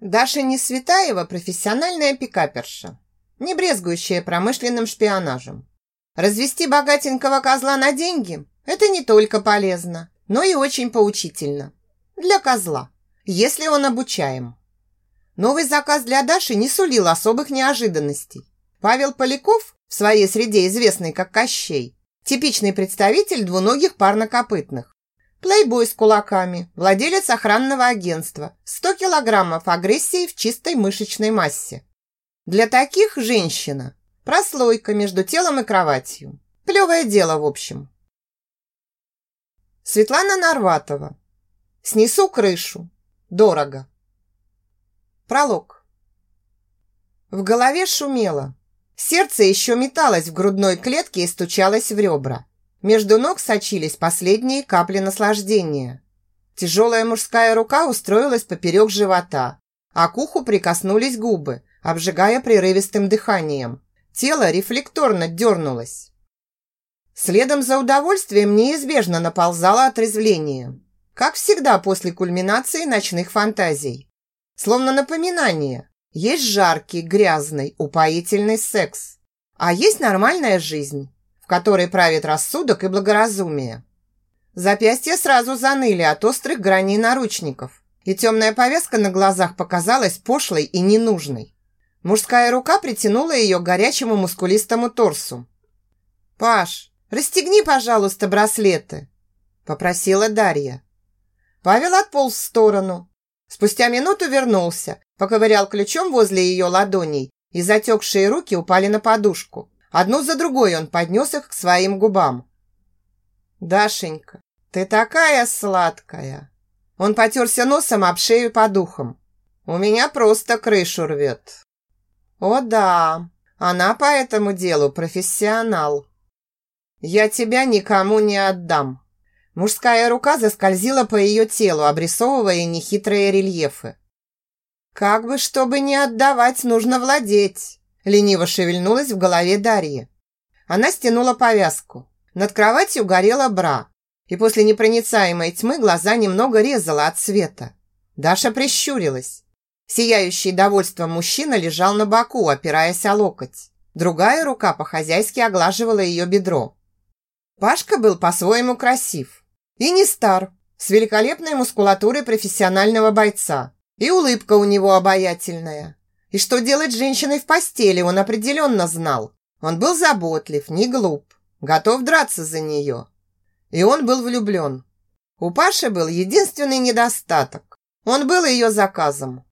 Даша Несветаева – профессиональная пикаперша, не брезгующая промышленным шпионажем. Развести богатенького козла на деньги – это не только полезно, но и очень поучительно. Для козла, если он обучаем. Новый заказ для Даши не сулил особых неожиданностей. Павел Поляков, в своей среде известный как Кощей, типичный представитель двуногих парнокопытных. Плейбой с кулаками, владелец охранного агентства, 100 килограммов агрессии в чистой мышечной массе. Для таких женщина – прослойка между телом и кроватью. Плевое дело, в общем. Светлана Нарватова. Снесу крышу. Дорого. Пролог. В голове шумело. Сердце еще металось в грудной клетке и стучалось в ребра. Между ног сочились последние капли наслаждения. Тяжелая мужская рука устроилась поперек живота, а к уху прикоснулись губы, обжигая прерывистым дыханием. Тело рефлекторно дернулось. Следом за удовольствием неизбежно наползало отрезвление. Как всегда после кульминации ночных фантазий. Словно напоминание. Есть жаркий, грязный, упоительный секс. А есть нормальная жизнь которой правит рассудок и благоразумие. Запястья сразу заныли от острых граней наручников, и темная повязка на глазах показалась пошлой и ненужной. Мужская рука притянула ее к горячему мускулистому торсу. «Паш, расстегни, пожалуйста, браслеты», – попросила Дарья. Павел отполз в сторону. Спустя минуту вернулся, поковырял ключом возле ее ладоней, и затекшие руки упали на подушку. Одну за другой он поднес их к своим губам. «Дашенька, ты такая сладкая!» Он потерся носом об шею по духам. «У меня просто крышу рвет». «О да, она по этому делу профессионал». «Я тебя никому не отдам». Мужская рука заскользила по ее телу, обрисовывая нехитрые рельефы. «Как бы, чтобы не отдавать, нужно владеть». Лениво шевельнулась в голове Дарьи. Она стянула повязку. Над кроватью горела бра, и после непроницаемой тьмы глаза немного резала от света. Даша прищурилась. Сияющий довольством мужчина лежал на боку, опираясь о локоть. Другая рука по-хозяйски оглаживала ее бедро. Пашка был по-своему красив. И не стар, с великолепной мускулатурой профессионального бойца. И улыбка у него обаятельная. И что делать с женщиной в постели, он определенно знал. Он был заботлив, не глуп, готов драться за нее. И он был влюблен. У Паши был единственный недостаток. Он был ее заказом.